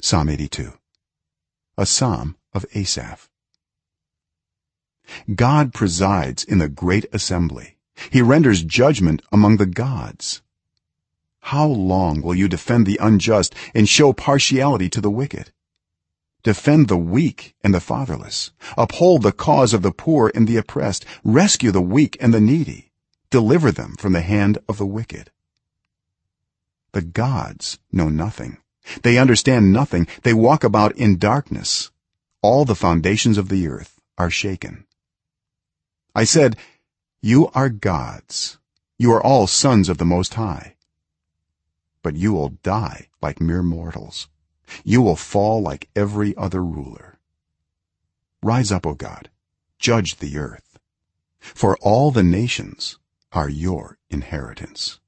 psalm 82 a psalm of asaph. God presides in the great assembly. He renders judgment among the gods. How long will you defend the unjust and show partiality to the wicked? Defend the weak and the fatherless. Uphold the cause of the poor and the oppressed. Rescue the weak and the needy. Deliver them from the hand of the wicked. The gods know nothing they understand nothing. They walk about in darkness. All the foundations of the earth are shaken. I said you are gods. You are all sons of the most high. But you will die like mere mortals. You will fall like every other ruler. Rise up o god. Judge the earth. For all the nations are your inheritance